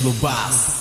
Lobas.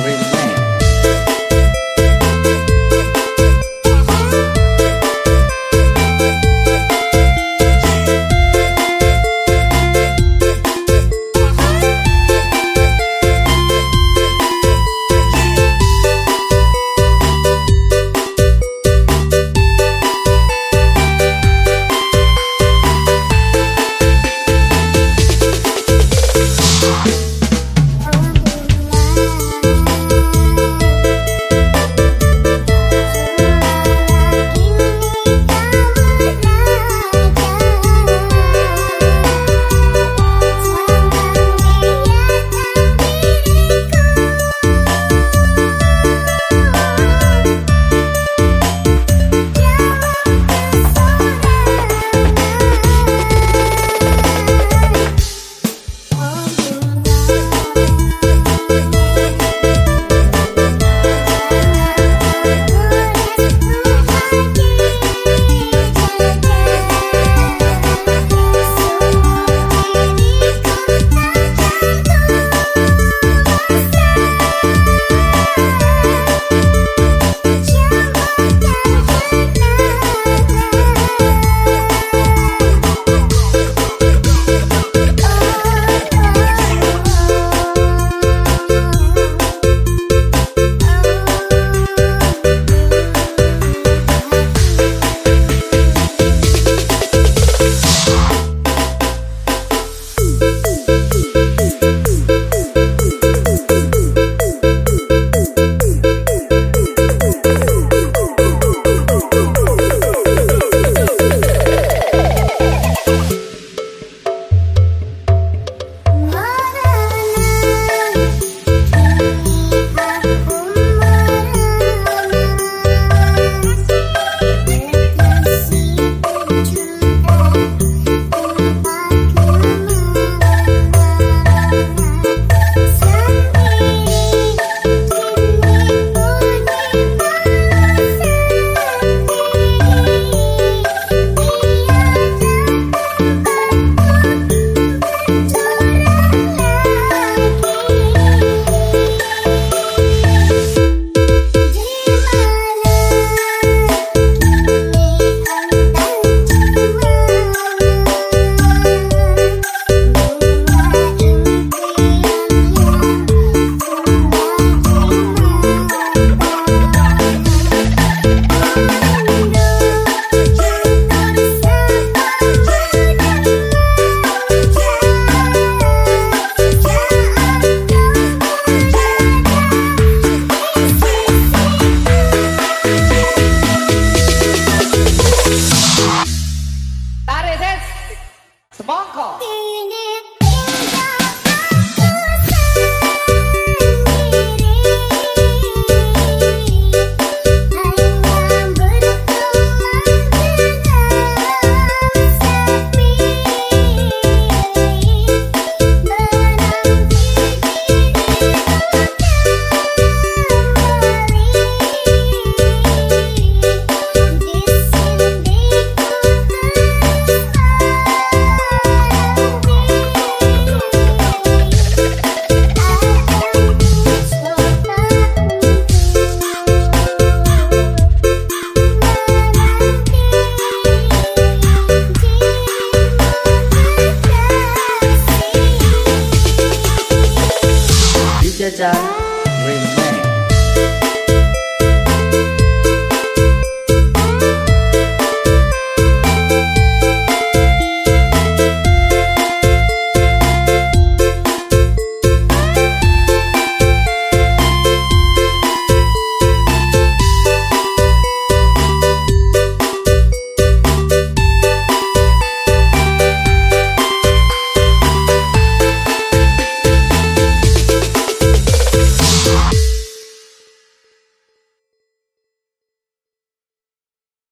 Remember যান